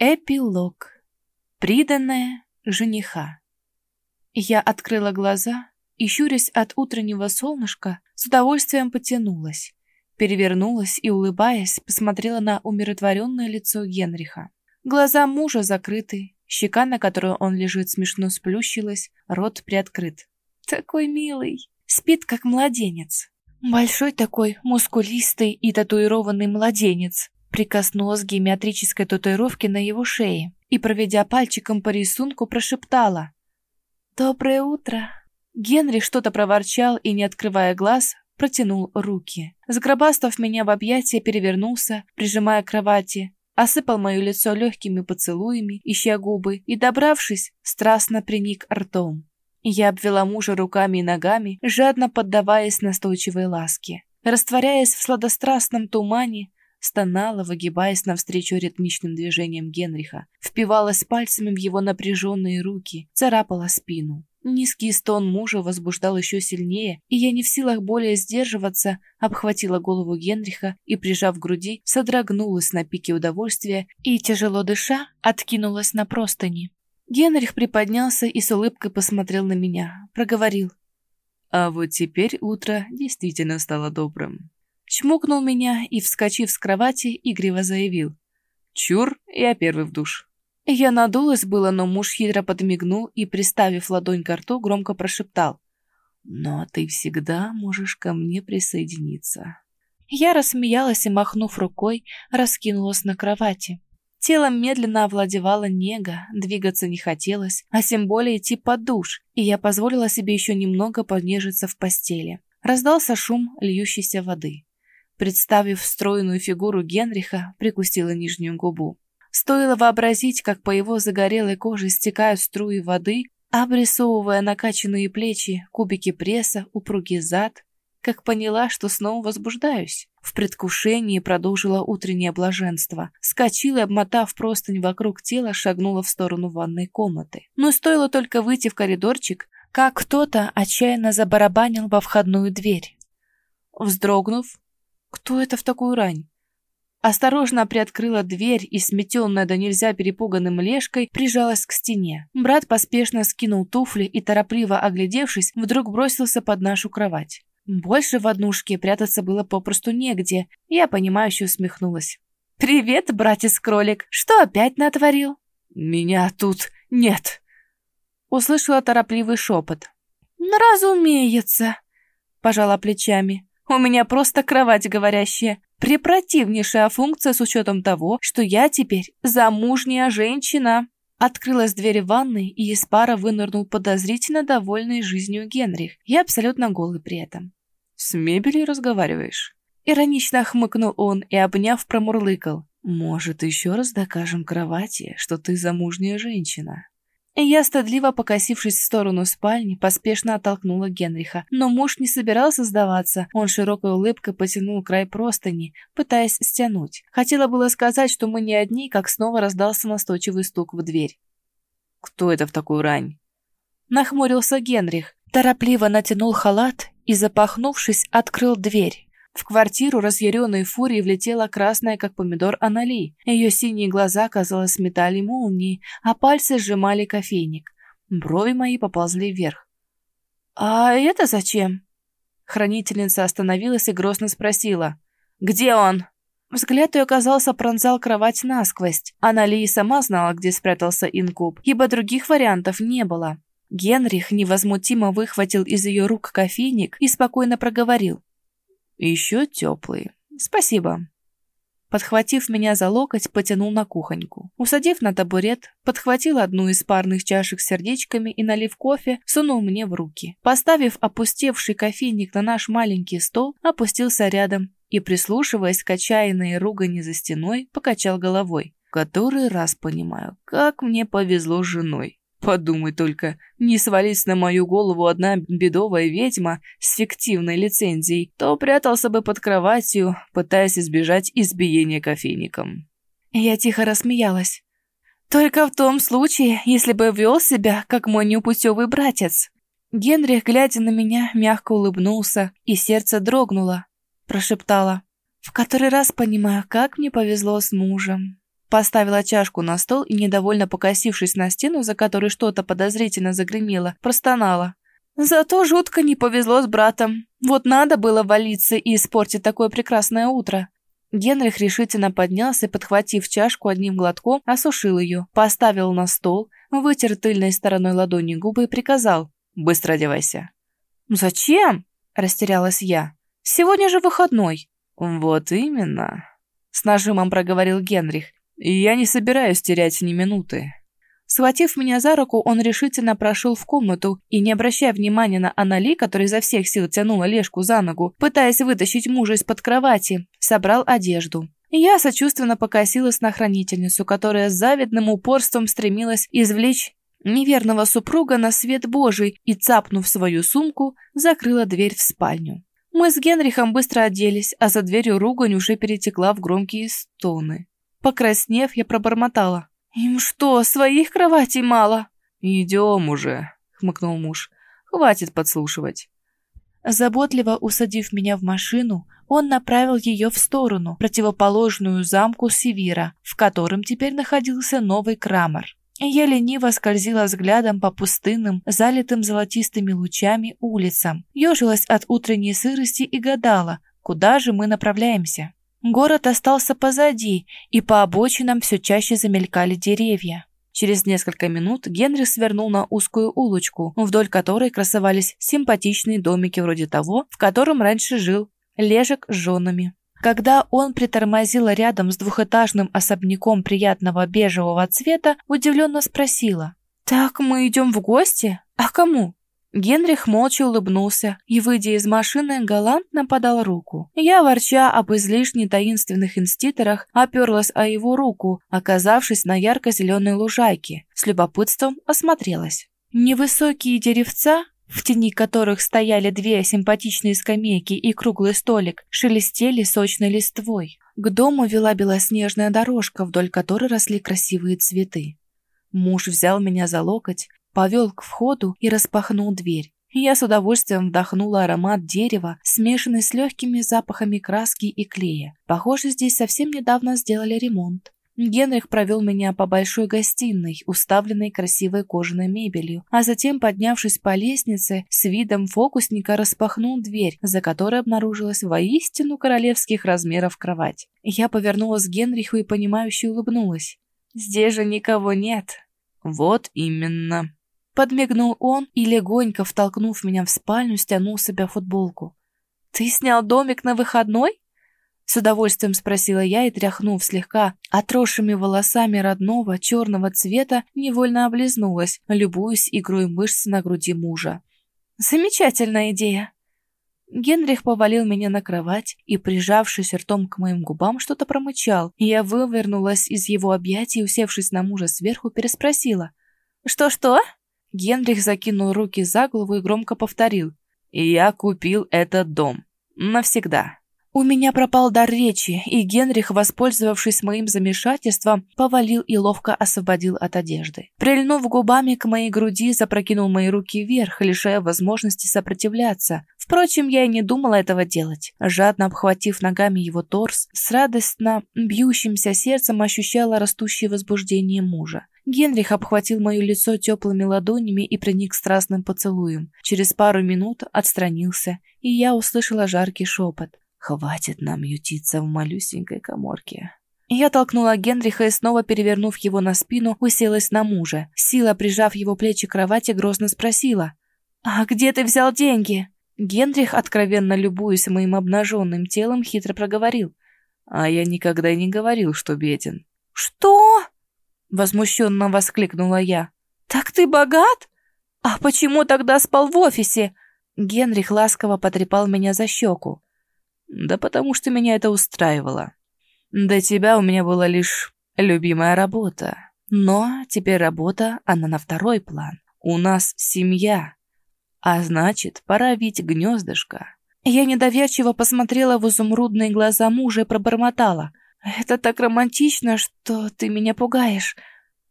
Эпилог. Приданная жениха. Я открыла глаза и, щурясь от утреннего солнышка, с удовольствием потянулась, перевернулась и, улыбаясь, посмотрела на умиротворенное лицо Генриха. Глаза мужа закрыты, щека, на которой он лежит, смешно сплющилась, рот приоткрыт. Такой милый, спит как младенец. Большой такой, мускулистый и татуированный младенец, Прикоснулась к геометрической татуировке на его шее и, проведя пальчиком по рисунку, прошептала. «Доброе утро!» Генри что-то проворчал и, не открывая глаз, протянул руки. Сгробастав меня в объятия, перевернулся, прижимая к кровати, осыпал мое лицо легкими поцелуями, ища губы, и, добравшись, страстно приник ртом. Я обвела мужа руками и ногами, жадно поддаваясь настойчивой ласке. Растворяясь в сладострастном тумане, стонала, выгибаясь навстречу ритмичным движениям Генриха, впивалась пальцами в его напряженные руки, царапала спину. Низкий стон мужа возбуждал еще сильнее, и я не в силах более сдерживаться, обхватила голову Генриха и, прижав к груди, содрогнулась на пике удовольствия и, тяжело дыша, откинулась на простыни. Генрих приподнялся и с улыбкой посмотрел на меня, проговорил. «А вот теперь утро действительно стало добрым. Чмокнул меня и, вскочив с кровати, игриво заявил. «Чур, я первый в душ». Я надулась было, но муж хитро подмигнул и, приставив ладонь к рту, громко прошептал. «Но ты всегда можешь ко мне присоединиться». Я рассмеялась и, махнув рукой, раскинулась на кровати. Телом медленно овладевала нега, двигаться не хотелось, а тем более идти под душ, и я позволила себе еще немного понежиться в постели. Раздался шум льющейся воды. Представив стройную фигуру Генриха, прикусила нижнюю губу. Стоило вообразить, как по его загорелой коже стекают струи воды, обрисовывая накачанные плечи, кубики пресса, упругий зад, как поняла, что снова возбуждаюсь. В предвкушении продолжила утреннее блаженство. Скочила, обмотав простынь вокруг тела, шагнула в сторону ванной комнаты. Но стоило только выйти в коридорчик, как кто-то отчаянно забарабанил во входную дверь. Вздрогнув, кто это в такую рань? Осторожно приоткрыла дверь и, сметенная до нельзя перепуганным лешкой, прижалась к стене. Брат поспешно скинул туфли и, торопливо оглядевшись, вдруг бросился под нашу кровать. Больше в однушке прятаться было попросту негде, я понимающе усмехнулась. «Привет, братец-кролик! Что опять натворил?» «Меня тут нет!» Услышала торопливый шепот. «Разумеется!» Пожала плечами. У меня просто кровать говорящая. Препротивнейшая функция с учетом того, что я теперь замужняя женщина. Открылась дверь ванной, и из пара вынырнул подозрительно довольный жизнью Генрих. Я абсолютно голый при этом. «С мебелью разговариваешь?» Иронично хмыкнул он и, обняв, промурлыкал. «Может, еще раз докажем кровати, что ты замужняя женщина?» Я, стыдливо покосившись в сторону спальни, поспешно оттолкнула Генриха. Но муж не собирался сдаваться. Он широкой улыбкой потянул край простыни, пытаясь стянуть. Хотела было сказать, что мы не одни, как снова раздался настойчивый стук в дверь. «Кто это в такую рань?» Нахмурился Генрих, торопливо натянул халат и, запахнувшись, открыл дверь. В квартиру разъяренной фурией влетела красная, как помидор, Анали. Ее синие глаза, казалось, метали молнии, а пальцы сжимали кофейник. Брови мои поползли вверх. «А это зачем?» Хранительница остановилась и грозно спросила. «Где он?» Взгляд ее, казался, пронзал кровать насквозь. Анали и сама знала, где спрятался инкуб, ибо других вариантов не было. Генрих невозмутимо выхватил из ее рук кофейник и спокойно проговорил. Еще теплый. Спасибо. Подхватив меня за локоть, потянул на кухоньку. Усадив на табурет, подхватил одну из парных чашек с сердечками и, налив кофе, сунул мне в руки. Поставив опустевший кофейник на наш маленький стол, опустился рядом и, прислушиваясь к отчаянной ругани за стеной, покачал головой. Который раз понимаю, как мне повезло с женой. Подумай только, не свалить на мою голову одна бедовая ведьма с фиктивной лицензией, то прятался бы под кроватью, пытаясь избежать избиения кофейником. Я тихо рассмеялась. Только в том случае, если бы вел себя, как мой неупутевый братец. Генрих, глядя на меня, мягко улыбнулся, и сердце дрогнуло. Прошептала. В который раз понимаю, как мне повезло с мужем. Поставила чашку на стол и, недовольно покосившись на стену, за которой что-то подозрительно загремело, простонала. Зато жутко не повезло с братом. Вот надо было валиться и испортить такое прекрасное утро. Генрих решительно поднялся и, подхватив чашку одним глотком, осушил ее, поставил на стол, вытер тыльной стороной ладони губы и приказал «Быстро одевайся». «Зачем?» – растерялась я. «Сегодня же выходной». «Вот именно», – с нажимом проговорил Генрих. «Я не собираюсь терять ни минуты. Схватив меня за руку, он решительно прошел в комнату и, не обращая внимания на Анали, которая изо всех сил тянула Лешку за ногу, пытаясь вытащить мужа из-под кровати, собрал одежду. Я сочувственно покосилась на хранительницу, которая с завидным упорством стремилась извлечь неверного супруга на свет Божий и, цапнув свою сумку, закрыла дверь в спальню. Мы с Генрихом быстро оделись, а за дверью ругань уже перетекла в громкие стоны. Покраснев, я пробормотала. «Им что, своих кроватей мало?» «Идем уже», — хмыкнул муж. «Хватит подслушивать». Заботливо усадив меня в машину, он направил ее в сторону, противоположную замку Севира, в котором теперь находился новый Крамер. Я лениво скользила взглядом по пустынным, залитым золотистыми лучами улицам, ежилась от утренней сырости и гадала, куда же мы направляемся. Город остался позади, и по обочинам все чаще замелькали деревья. Через несколько минут Генри свернул на узкую улочку, вдоль которой красовались симпатичные домики вроде того, в котором раньше жил Лежек с женами. Когда он притормозил рядом с двухэтажным особняком приятного бежевого цвета, удивленно спросила. «Так мы идем в гости? А кому?» Генрих молча улыбнулся и, выйдя из машины, галантно подал руку. Я, ворча об излишне таинственных инститорах, оперлась о его руку, оказавшись на ярко-зеленой лужайке. С любопытством осмотрелась. Невысокие деревца, в тени которых стояли две симпатичные скамейки и круглый столик, шелестели сочной листвой. К дому вела белоснежная дорожка, вдоль которой росли красивые цветы. Муж взял меня за локоть, повел к входу и распахнул дверь. Я с удовольствием вдохнула аромат дерева, смешанный с легкими запахами краски и клея. Похоже, здесь совсем недавно сделали ремонт. Генрих провел меня по большой гостиной, уставленной красивой кожаной мебелью, а затем, поднявшись по лестнице, с видом фокусника распахнул дверь, за которой обнаружилась воистину королевских размеров кровать. Я повернулась к Генриху и понимающе улыбнулась. «Здесь же никого нет». «Вот именно», Подмигнул он и, легонько втолкнув меня в спальню, стянул с себя футболку. «Ты снял домик на выходной?» С удовольствием спросила я и, тряхнув слегка отросшими волосами родного черного цвета, невольно облизнулась, любуясь игрой мышц на груди мужа. «Замечательная идея!» Генрих повалил меня на кровать и, прижавшись ртом к моим губам, что-то промычал. Я вывернулась из его объятий и, усевшись на мужа сверху, переспросила. «Что-что?» Генрих закинул руки за голову и громко повторил. «И я купил этот дом. Навсегда». У меня пропал дар речи, и Генрих, воспользовавшись моим замешательством, повалил и ловко освободил от одежды. Прильнув губами к моей груди, запрокинул мои руки вверх, лишая возможности сопротивляться. Впрочем, я и не думала этого делать. Жадно обхватив ногами его торс, с радостно бьющимся сердцем ощущала растущее возбуждение мужа. Генрих обхватил мое лицо теплыми ладонями и проник страстным поцелуем. Через пару минут отстранился, и я услышала жаркий шепот. «Хватит нам ютиться в малюсенькой коморке». Я толкнула Генриха и, снова перевернув его на спину, уселась на мужа. Сила, прижав его плечи к кровати, грозно спросила. «А где ты взял деньги?» Генрих, откровенно любуясь моим обнаженным телом, хитро проговорил. «А я никогда не говорил, что беден». «Что?» Возмущенно воскликнула я. «Так ты богат? А почему тогда спал в офисе?» Генрих ласково потрепал меня за щеку. «Да потому что меня это устраивало. До тебя у меня была лишь любимая работа. Но теперь работа, она на второй план. У нас семья. А значит, пора вить гнездышко». Я недоверчиво посмотрела в изумрудные глаза мужа и пробормотала. Это так романтично, что ты меня пугаешь.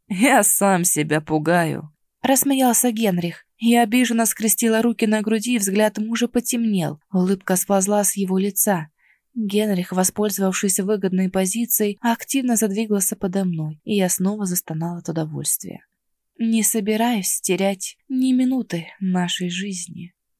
Я сам себя пугаю. Рассмеялся Генрих. Я обиженно скрестила руки на груди, и взгляд мужа потемнел. Улыбка сползла с его лица. Генрих, воспользовавшись выгодной позицией, активно задвигался подо мной, и я снова застонала от удовольствия. Не собираюсь терять ни минуты нашей жизни.